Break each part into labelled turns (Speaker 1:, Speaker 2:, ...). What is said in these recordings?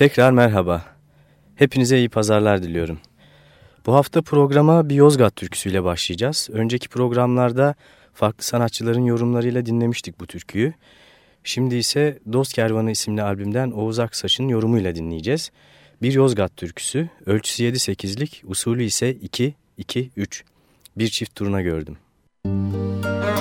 Speaker 1: Tekrar merhaba. Hepinize iyi pazarlar diliyorum. Bu hafta programa bir Yozgat türküsüyle başlayacağız. Önceki programlarda farklı sanatçıların yorumlarıyla dinlemiştik bu türküyü. Şimdi ise Dost Kervanı isimli albümden Oğuz Aksaç'ın yorumuyla dinleyeceğiz. Bir Yozgat türküsü, ölçüsü 7-8'lik, usulü ise 2-2-3. Bir çift turuna gördüm. Müzik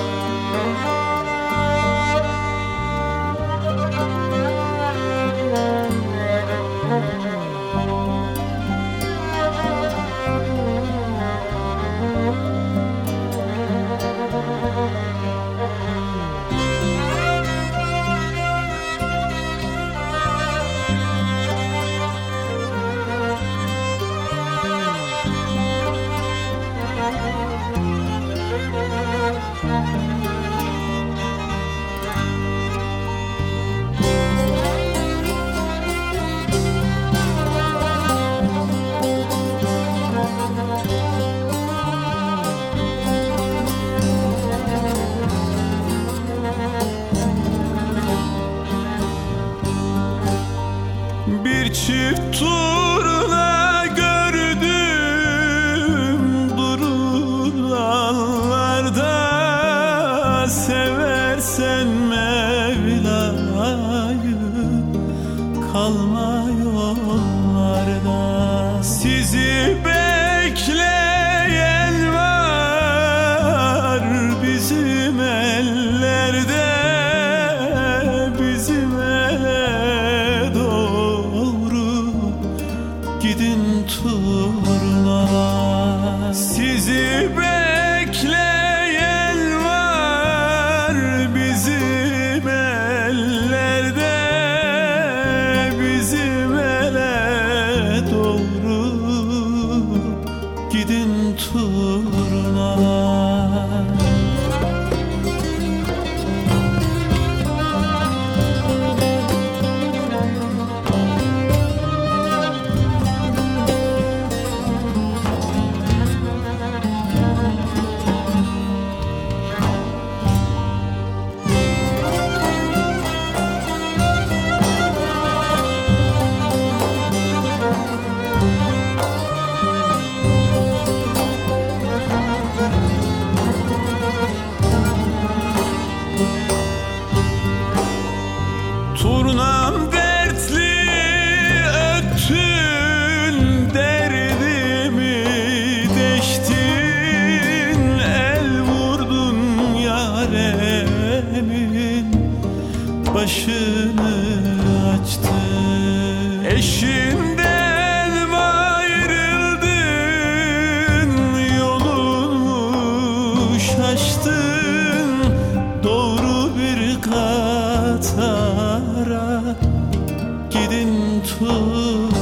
Speaker 2: 错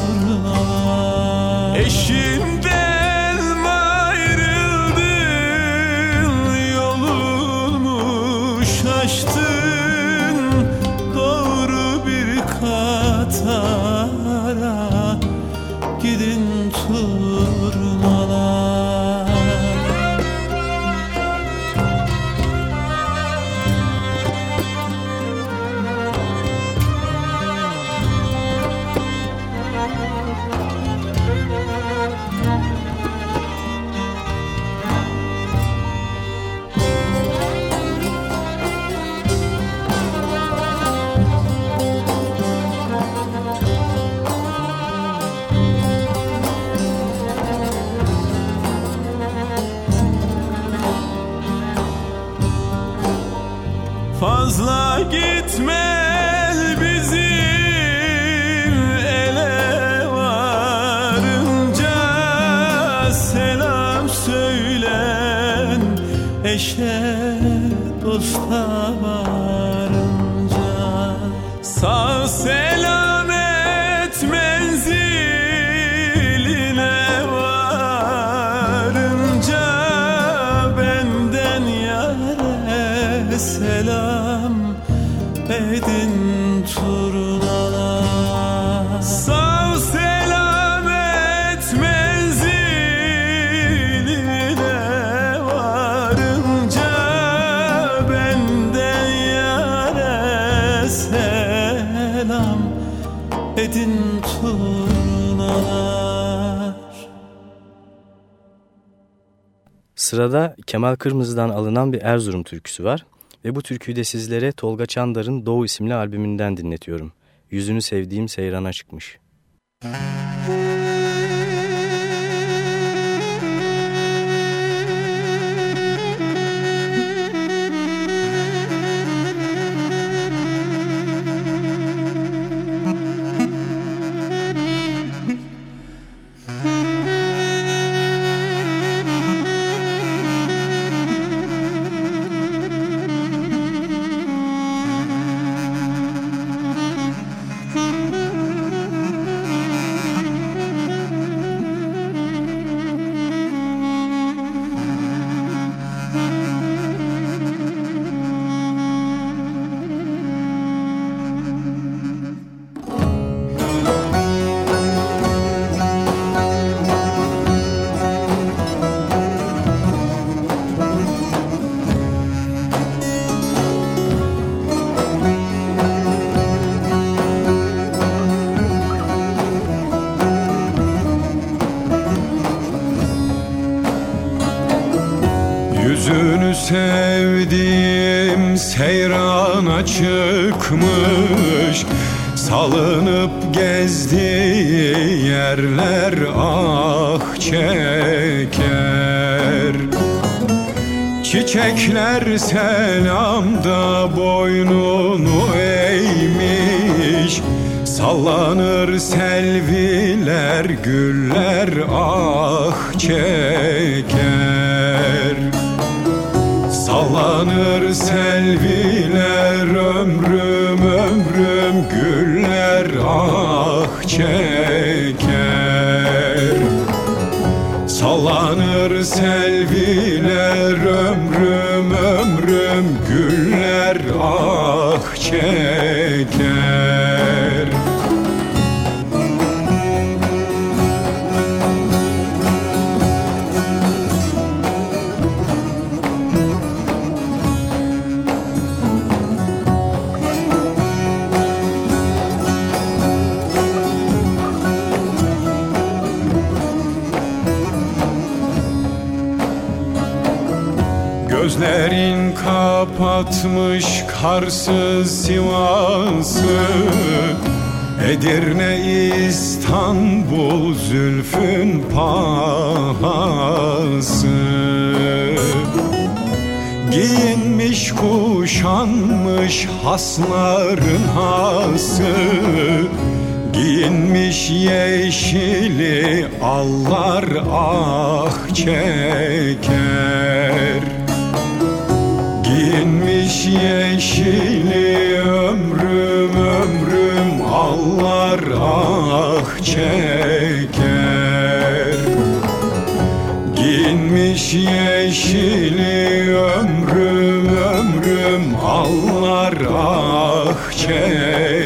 Speaker 1: Sırada Kemal Kırmızı'dan alınan bir Erzurum türküsü var ve bu türküyü de sizlere Tolga Çandar'ın Doğu isimli albümünden dinletiyorum. Yüzünü sevdiğim seyrana çıkmış. Müzik
Speaker 3: çıkmış Salınıp gezdiği yerler ah çeker. Çiçekler selamda boynunu eğmiş Sallanır selviler güller ah çeker Sallanır selviler ömrüm ömrüm güller ah çeker. Sallanır selviler ömrüm ömrüm güller ah çeker kapatmış karsız Sivas'ı Edirne İstanbul zülfün pahası. Giyinmiş kuşanmış hasların hası Giyinmiş yeşili allar ah çeker yeşili ömrüm ömrüm Allah ah çeker. Giyinmiş yeşili ömrüm ömrüm Allah ah çeker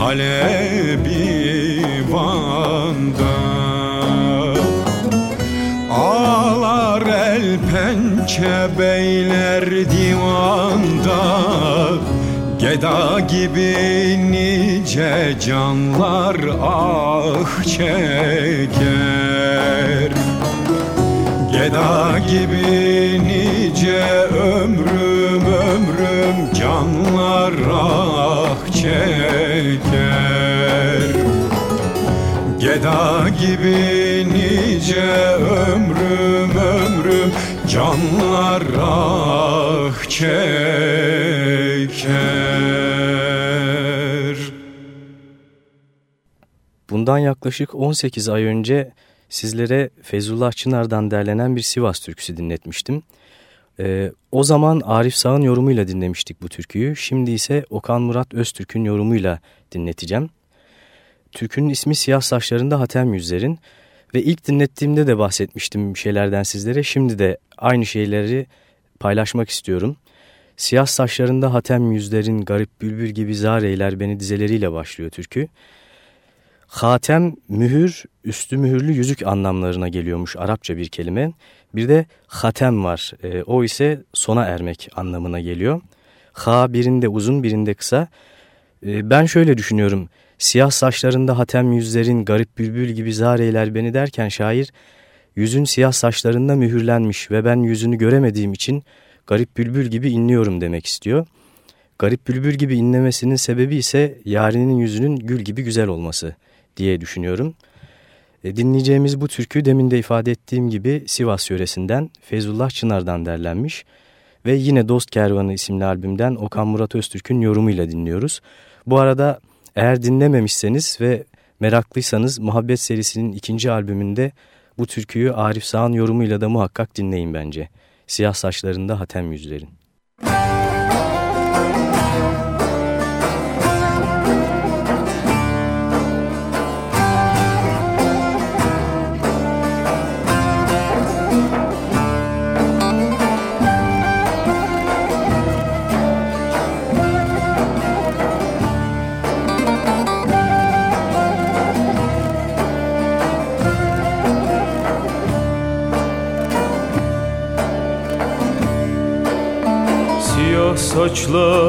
Speaker 3: Halebi Van'da. Ağlar el pençe beyler divanda. Geda gibi nice canlar ah çeker. Geda gibi nice ömrüm ömrüm canlar ah çeker Geda gibi nice ömrüm ömrüm canlar ah çeker
Speaker 1: Bundan yaklaşık 18 ay önce sizlere Feyzullah Çınar'dan derlenen bir Sivas türküsü dinletmiştim. Ee, o zaman Arif Sağ'ın yorumuyla dinlemiştik bu türküyü. Şimdi ise Okan Murat Öztürk'ün yorumuyla dinleteceğim. Türkünün ismi Siyah Saçlarında Hatem Yüzler'in ve ilk dinlettiğimde de bahsetmiştim şeylerden sizlere. Şimdi de aynı şeyleri paylaşmak istiyorum. Siyah saçlarında hatem yüzlerin garip bülbül gibi zar eyler beni dizeleriyle başlıyor türkü. Hatem, mühür, üstü mühürlü yüzük anlamlarına geliyormuş Arapça bir kelime. Bir de hatem var. E, o ise sona ermek anlamına geliyor. Ha birinde uzun birinde kısa. E, ben şöyle düşünüyorum. Siyah saçlarında hatem yüzlerin garip bülbül gibi zar eyler beni derken şair yüzün siyah saçlarında mühürlenmiş ve ben yüzünü göremediğim için garip bülbül gibi inliyorum demek istiyor. Garip bülbül gibi inlemesinin sebebi ise yarinin yüzünün gül gibi güzel olması diye düşünüyorum. E, dinleyeceğimiz bu türkü demin de ifade ettiğim gibi Sivas yöresinden Feyzullah Çınar'dan derlenmiş ve yine Dost Kervanı isimli albümden Okan Murat Öztürk'ün yorumuyla dinliyoruz. Bu arada eğer dinlememişseniz ve meraklıysanız Muhabbet serisinin ikinci albümünde bu türküyü Arif Sağ'ın yorumuyla da muhakkak dinleyin bence. Siyah saçlarında hatem yüzlerin.
Speaker 4: Saçlarında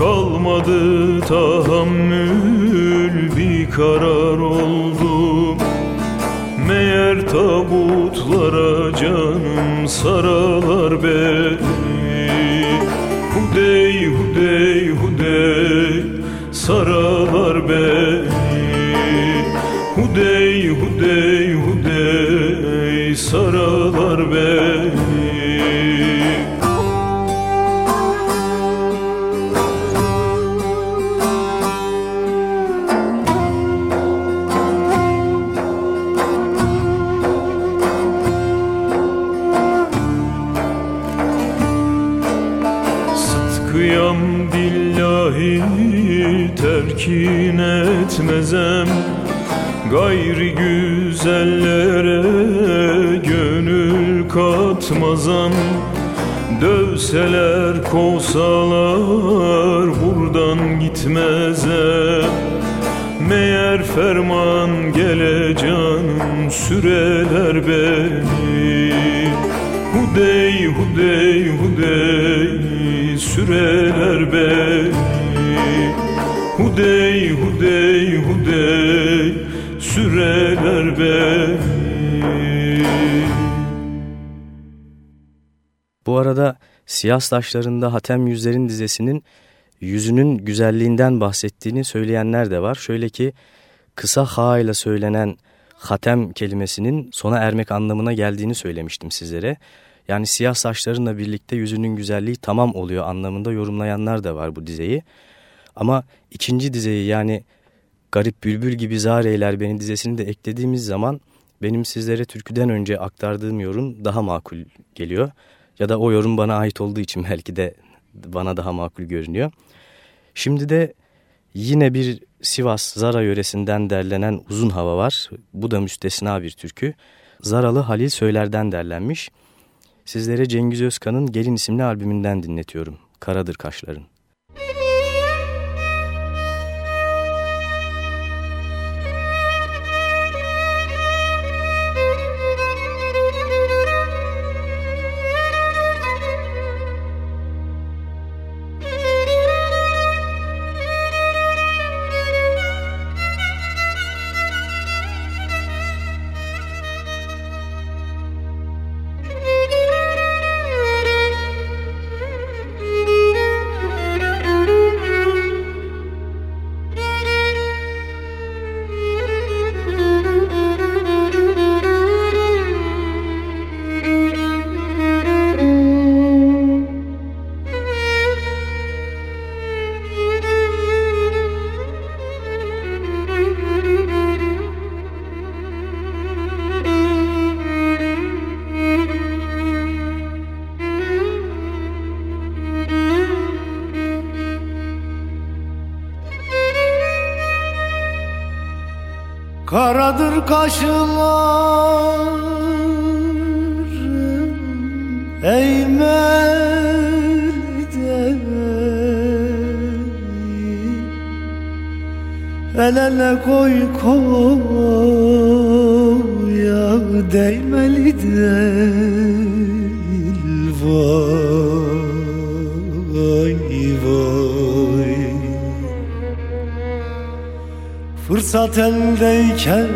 Speaker 4: Kalmadı tahammül bir karar oldum Meğer tabutlara canım saralar beni. Hudey hudey hudey saralar beni. Hudey hudey hudey saralar beni Gayri güzellere gönül katmazam Dövseler kovsalar buradan gitmezem Meğer ferman gele canım süreler beni. Hudey hudey hudey süreler beni. Hudey hudey hudey süreler beni
Speaker 1: Bu arada siyah saçlarında hatem yüzlerin dizesinin yüzünün güzelliğinden bahsettiğini söyleyenler de var. Şöyle ki kısa ha ile söylenen hatem kelimesinin sona ermek anlamına geldiğini söylemiştim sizlere. Yani siyah saçlarınla birlikte yüzünün güzelliği tamam oluyor anlamında yorumlayanlar da var bu dizeyi. Ama ikinci dizeyi yani Garip Bülbül gibi zar eyler beni dizesini de eklediğimiz zaman benim sizlere türküden önce aktardığım yorum daha makul geliyor. Ya da o yorum bana ait olduğu için belki de bana daha makul görünüyor. Şimdi de yine bir Sivas Zara yöresinden derlenen uzun hava var. Bu da müstesna bir türkü. Zaralı Halil Söyler'den derlenmiş. Sizlere Cengiz Özkan'ın Gelin isimli albümünden dinletiyorum. Karadır Kaşların.
Speaker 5: Karadır kaşlar eğmelde El ele koy koy ya değmeli değil vay Fırsat eldeyken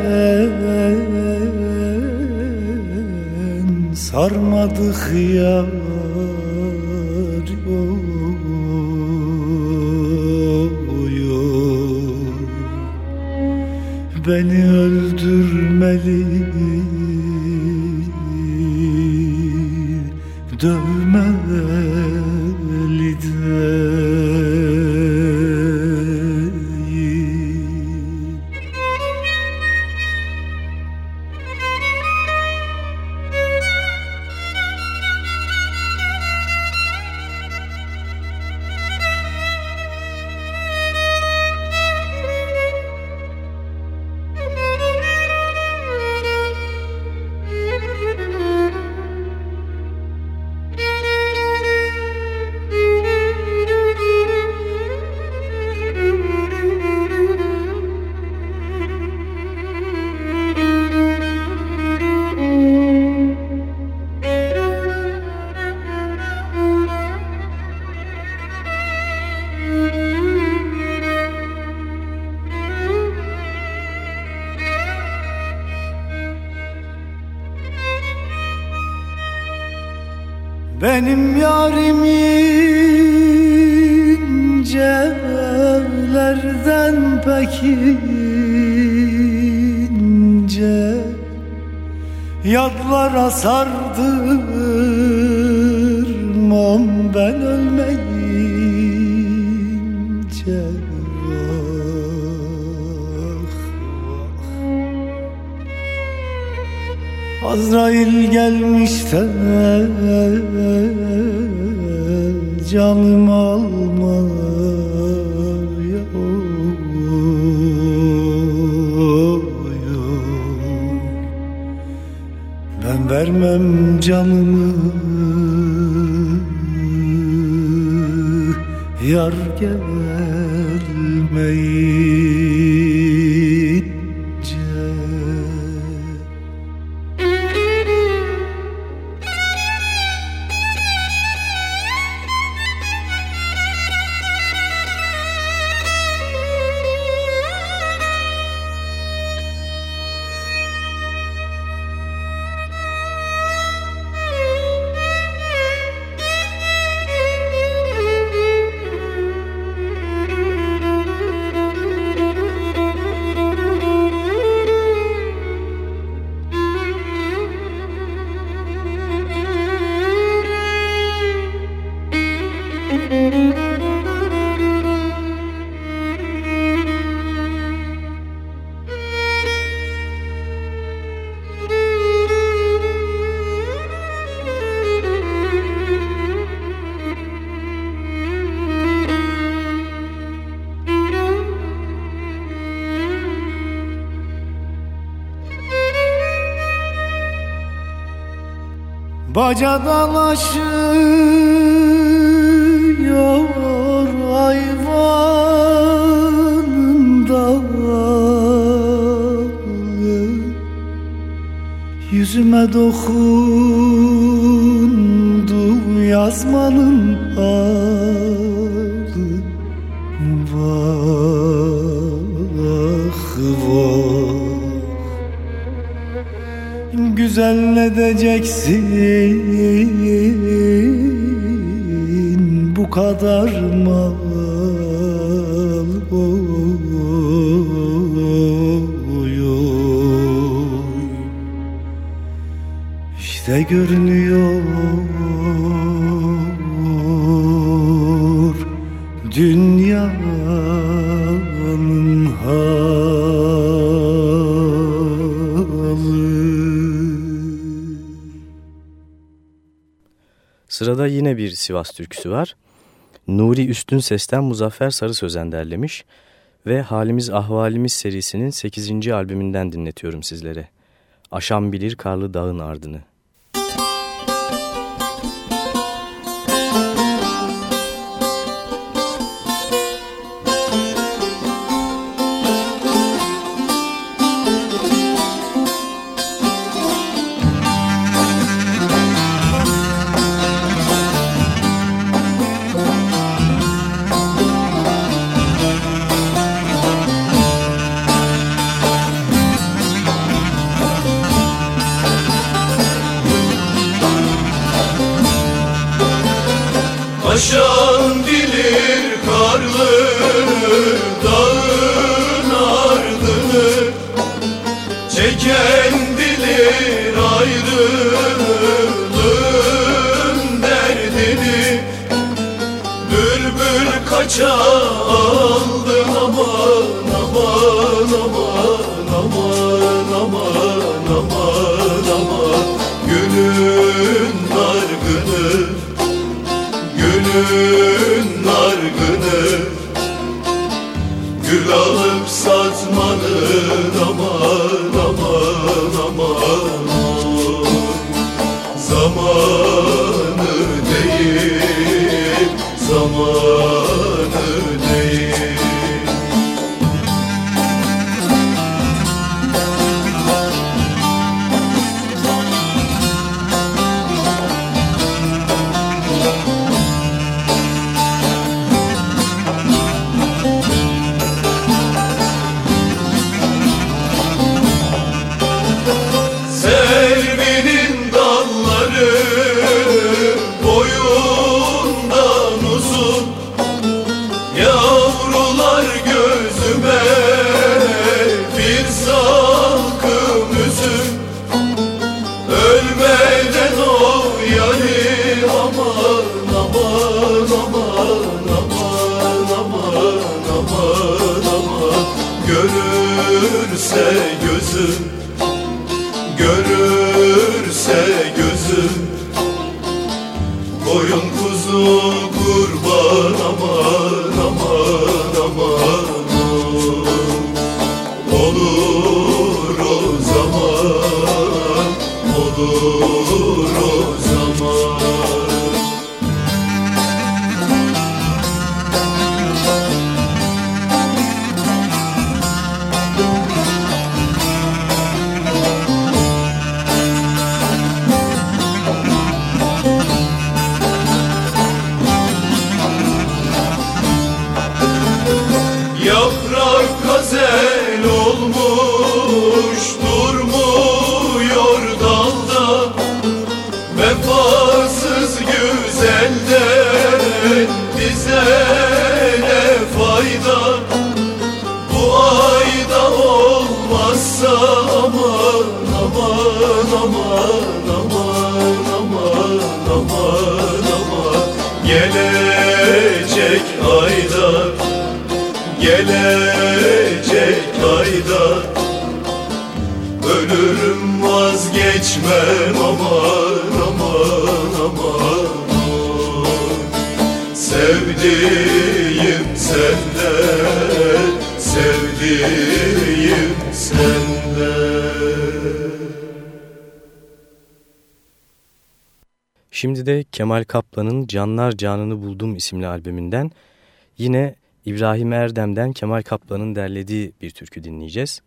Speaker 5: sarmadık yar oy, oy. Beni öldürmeli Dövmeli incelerden pek ince Yadlara sardırmam ben ölmeyince Vah, vah. Azrail gelmiş de canım almaya vermem canımı. Yar gelmeyince Ağaca dalaşıyor hayvanında Yüzüme dokun.
Speaker 1: Sırada yine bir Sivas türküsü var. Nuri Üstün Ses'ten Muzaffer Sarı Sözen derlemiş ve Halimiz Ahvalimiz serisinin 8. albümünden dinletiyorum sizlere. Aşan bilir karlı dağın ardını.
Speaker 6: zamanı değil zaman Gelecek ayda Gelecek ayda Ölürüm vazgeçmem aman aman aman. Sevdiğim senden Sevdiğim
Speaker 1: Şimdi de Kemal Kaplan'ın Canlar Canını Buldum isimli albümünden yine İbrahim Erdem'den Kemal Kaplan'ın derlediği bir türkü dinleyeceğiz.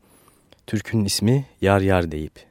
Speaker 1: Türkünün ismi Yar Yar deyip.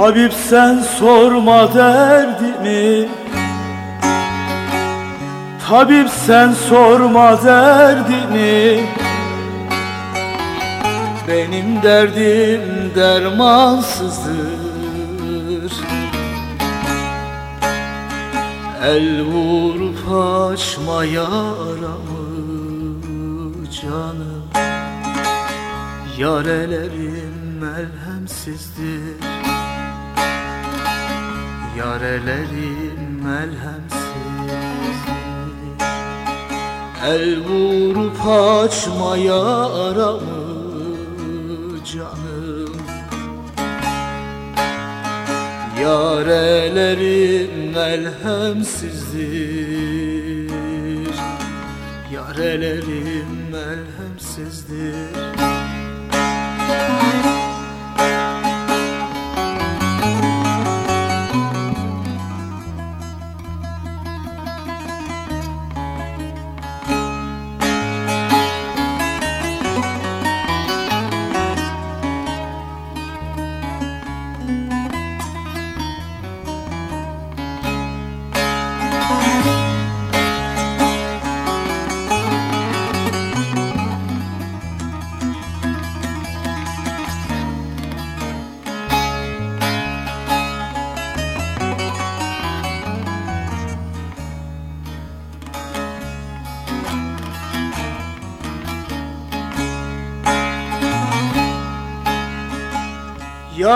Speaker 2: Tabip sen sorma derdimi. Tabip sen sorma derdimi. Benim derdim dermansızdır. El vurup açma yaramı canım. Yarelerim Yarelerim melhemsiz. El vurup açma yaramı canım? Yarelerim melhemsizdir. Yarelerim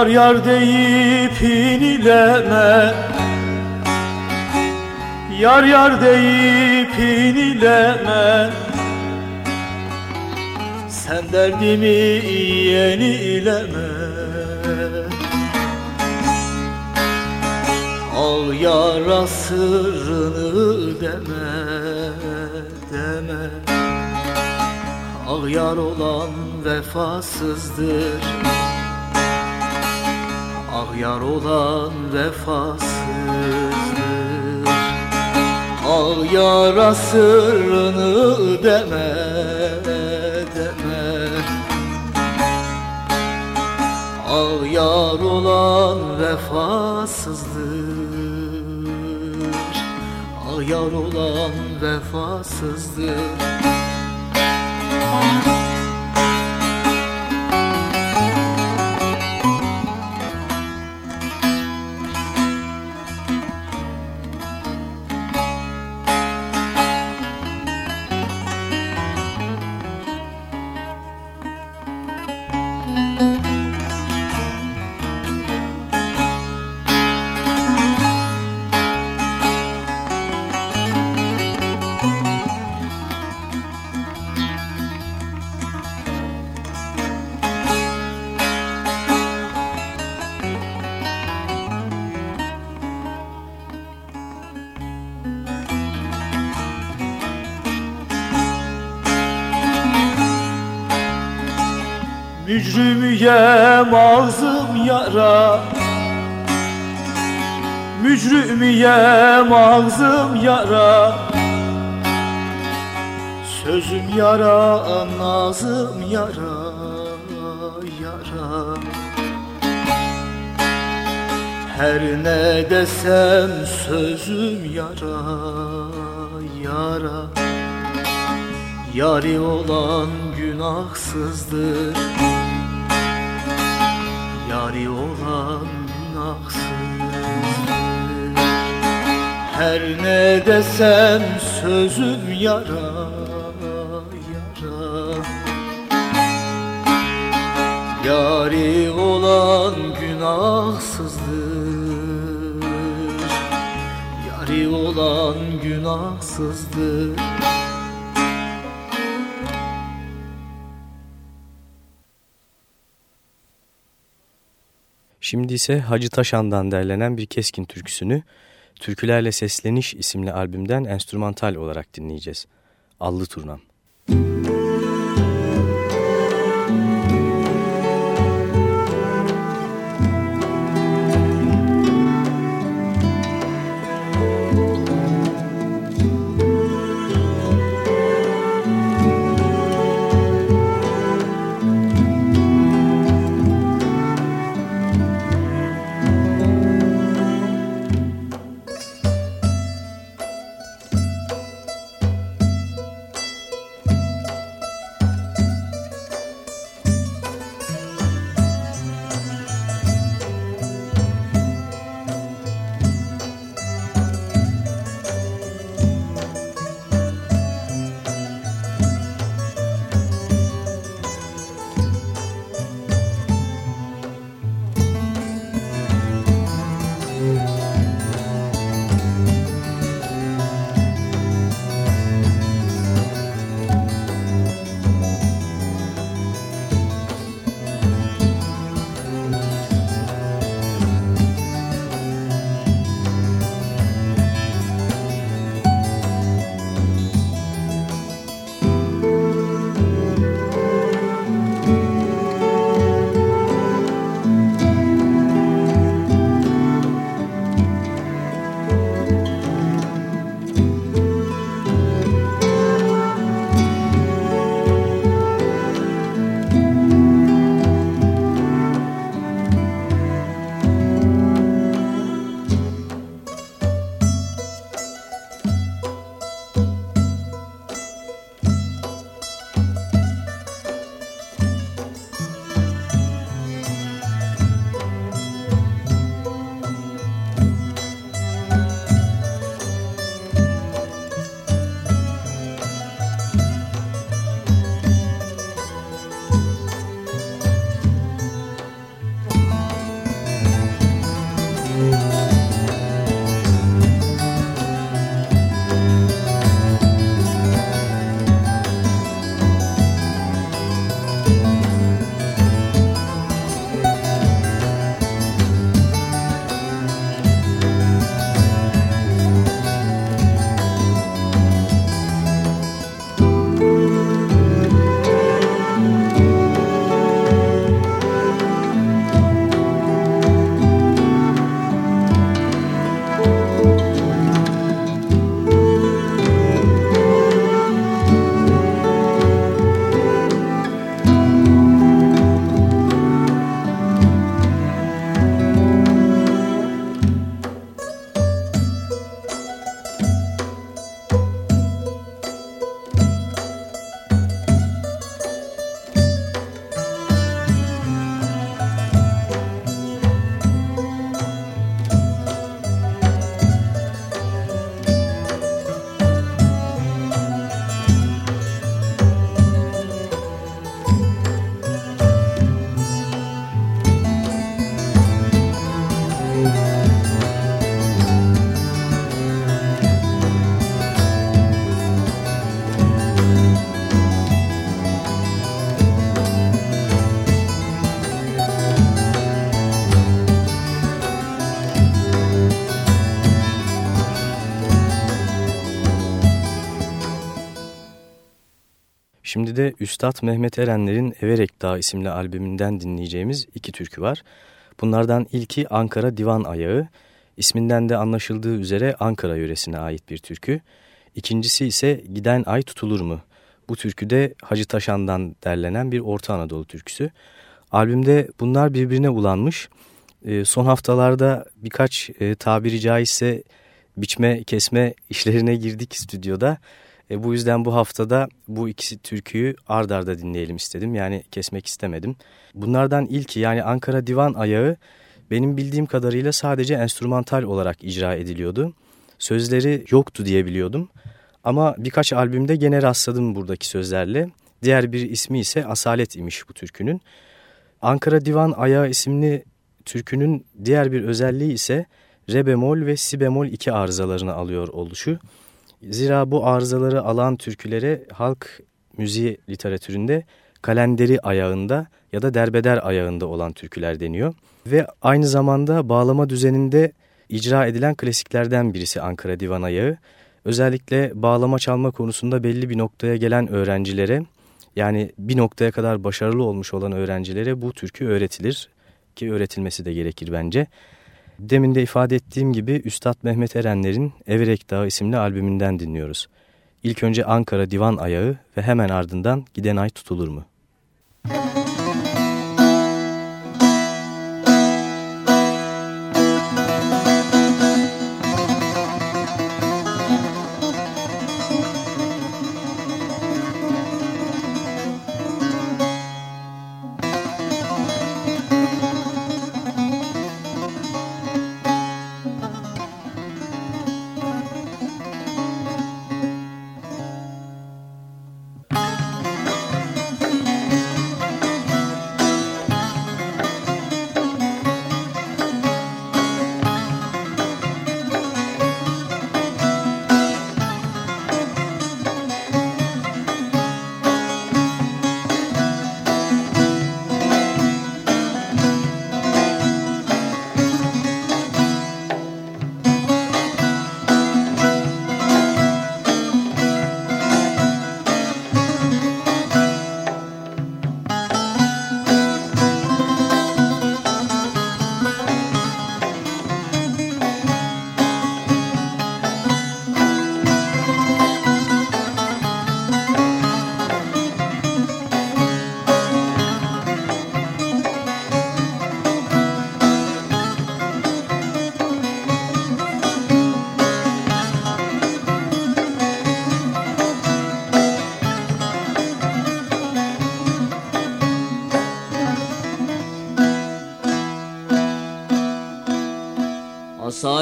Speaker 2: Yar yar deyip inileme. Yar yar deyip inileme. Sen derdimi yenileme. Al yara sırrını deme deme. Al yar olan vefasızdır yar olan vefasızdır. Al yara sırrını deme deme. Al yar olan vefasızdır. Al yar olan vefasızdır. Mücrümüyem Mücrümüyem ağzım yara. Sözüm yara, nazım yara, yara. Her ne desem sözüm yara, yara. Yari olan günahsızdır. Yari olan günahsızdır Her ne desem sözüm yara yara. Yari olan günahsızdır. Yari olan günahsızdır.
Speaker 1: Şimdi ise Hacı Taşan'dan derlenen bir keskin türküsünü Türkülerle Sesleniş isimli albümden enstrümantal olarak dinleyeceğiz. Allı Turnam. Müzik Şimdi de Üstad Mehmet Erenler'in Everek Dağı isimli albümünden dinleyeceğimiz iki türkü var. Bunlardan ilki Ankara Divan Ayağı, isminden de anlaşıldığı üzere Ankara yöresine ait bir türkü. İkincisi ise Giden Ay Tutulur mu? Bu türkü de Hacı Taşan'dan derlenen bir Orta Anadolu türküsü. Albümde bunlar birbirine ulanmış. E, son haftalarda birkaç e, tabiri caizse biçme kesme işlerine girdik stüdyoda. E, bu yüzden bu haftada bu ikisi türküyü ard arda dinleyelim istedim. Yani kesmek istemedim. Bunlardan ilki yani Ankara Divan Ayağı benim bildiğim kadarıyla sadece enstrümantal olarak icra ediliyordu. Sözleri yoktu diye biliyordum. Ama birkaç albümde gene rastladım buradaki sözlerle. Diğer bir ismi ise Asalet imiş bu türkünün. Ankara Divan Ayağı isimli türkünün diğer bir özelliği ise re bemol ve si bemol iki arızalarını alıyor oluşu. Zira bu arızaları alan türkülere halk müziği literatüründe kalenderi ayağında ya da derbeder ayağında olan türküler deniyor. Ve aynı zamanda bağlama düzeninde icra edilen klasiklerden birisi Ankara Divan Ayağı. Özellikle bağlama çalma konusunda belli bir noktaya gelen öğrencilere yani bir noktaya kadar başarılı olmuş olan öğrencilere bu türkü öğretilir ki öğretilmesi de gerekir bence. Demin de ifade ettiğim gibi Üstad Mehmet Erenler'in Everek Dağı isimli albümünden dinliyoruz. İlk önce Ankara Divan Ayağı ve hemen ardından Giden Ay Tutulur mu?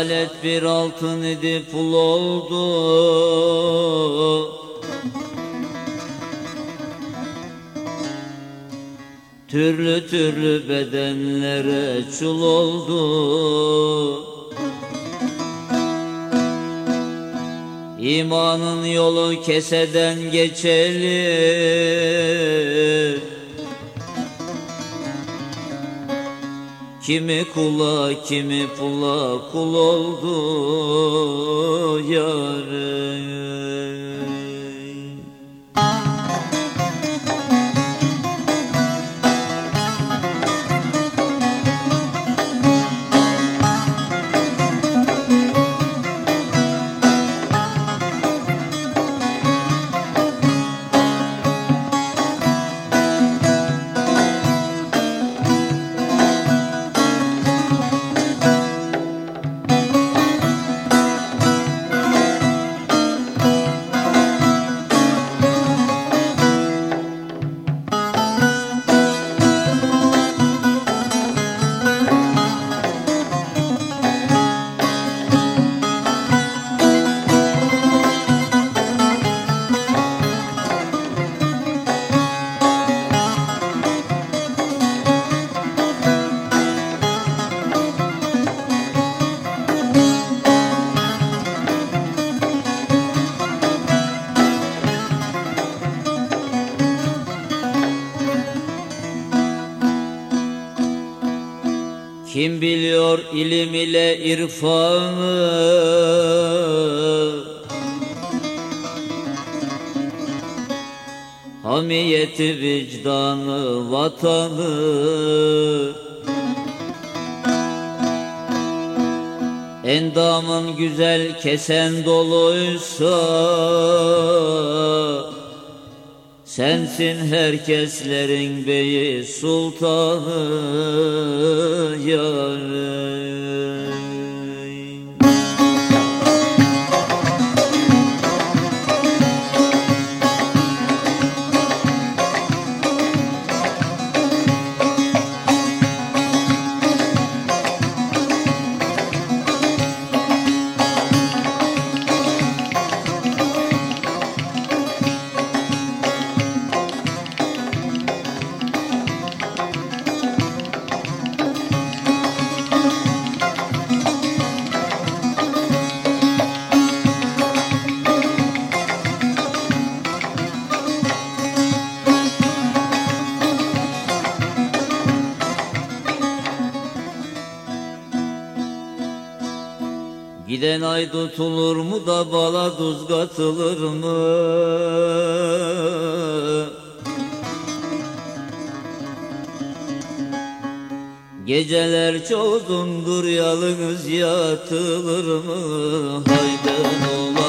Speaker 7: Asalet bir altın idi pul oldu. Türlü türlü bedenlere çul oldu. İmanın yolu keseden geçeli Kimi kula kimi pula kul oldu yarın irfanı Hamiyeti vicdanı vatanı Endamın güzel kesen doluysa Sensin herkeslerin beyi sultanı yarım Giden ay tutulur mu da bala tuz katılır mı? Geceler çok uzundur yalnız yatılır mı? Haydi olan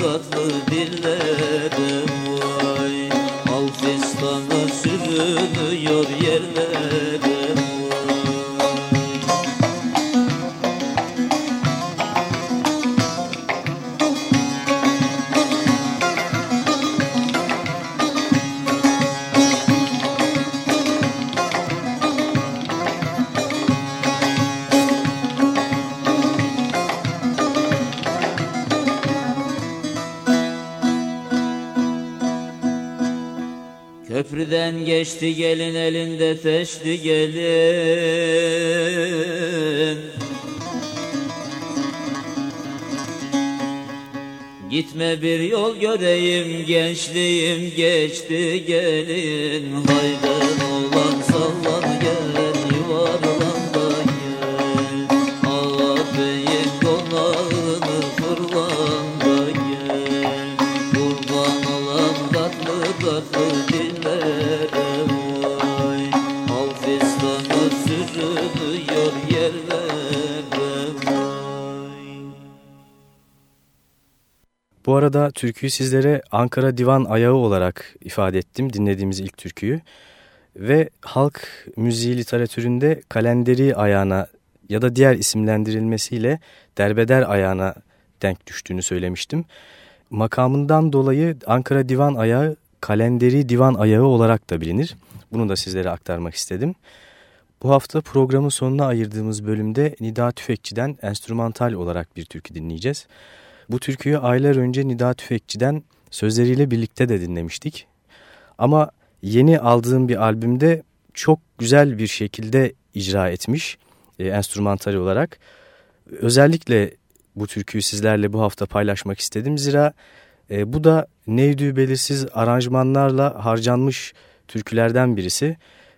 Speaker 7: tatlı dillere vay. Al fistanı sürünüyor yerlere geçti gelin elinde teşli gelin. Gitme bir yol göreyim gençliğim geçti gelin. Haydi
Speaker 1: türküyü sizlere Ankara Divan Ayağı olarak ifade ettim dinlediğimiz ilk türküyü. Ve halk müziği literatüründe kalenderi ayağına ya da diğer isimlendirilmesiyle derbeder ayağına denk düştüğünü söylemiştim. Makamından dolayı Ankara Divan Ayağı kalenderi divan ayağı olarak da bilinir. Bunu da sizlere aktarmak istedim. Bu hafta programın sonuna ayırdığımız bölümde Nida Tüfekçi'den enstrümantal olarak bir türkü dinleyeceğiz. Bu türküyü aylar önce Nida Tüfekçi'den sözleriyle birlikte de dinlemiştik. Ama yeni aldığım bir albümde çok güzel bir şekilde icra etmiş e, enstrümantal olarak. Özellikle bu türküyü sizlerle bu hafta paylaşmak istedim. Zira e, bu da nevdü belirsiz aranjmanlarla harcanmış türkülerden birisi.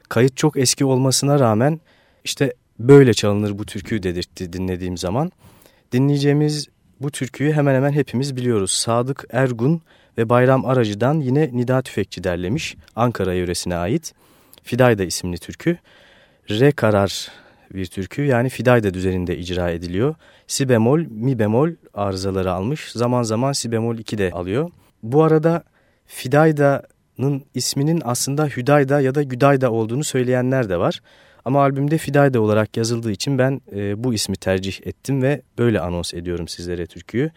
Speaker 1: Kayıt çok eski olmasına rağmen işte böyle çalınır bu türkü dedirtti dinlediğim zaman. Dinleyeceğimiz bu türküyü hemen hemen hepimiz biliyoruz. Sadık Ergun ve Bayram Aracı'dan yine Nida Tüfekçi derlemiş Ankara yöresine ait Fidayda isimli türkü. Re karar bir türkü yani Fidayda düzeninde icra ediliyor. Si bemol, mi bemol arızaları almış. Zaman zaman si bemol 2 de alıyor. Bu arada Fidayda'nın isminin aslında Hüdayda ya da Güdayda olduğunu söyleyenler de var. Ama albümde Fidayda olarak yazıldığı için ben e, bu ismi tercih ettim ve böyle anons ediyorum sizlere türküyü.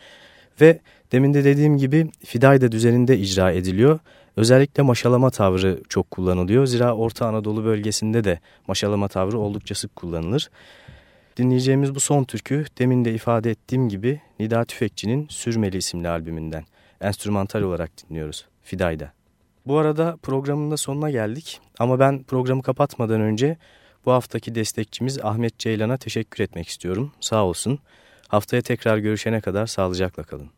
Speaker 1: Ve demin de dediğim gibi Fidayda düzeninde icra ediliyor. Özellikle maşalama tavrı çok kullanılıyor. Zira Orta Anadolu bölgesinde de maşalama tavrı oldukça sık kullanılır. Dinleyeceğimiz bu son türkü demin de ifade ettiğim gibi Nida Tüfekçi'nin Sürmeli isimli albümünden. Enstrümantal olarak dinliyoruz. Fidayda. Bu arada programın da sonuna geldik ama ben programı kapatmadan önce bu haftaki destekçimiz Ahmet Ceylan'a teşekkür etmek istiyorum. Sağ olsun. Haftaya tekrar görüşene kadar sağlıcakla kalın.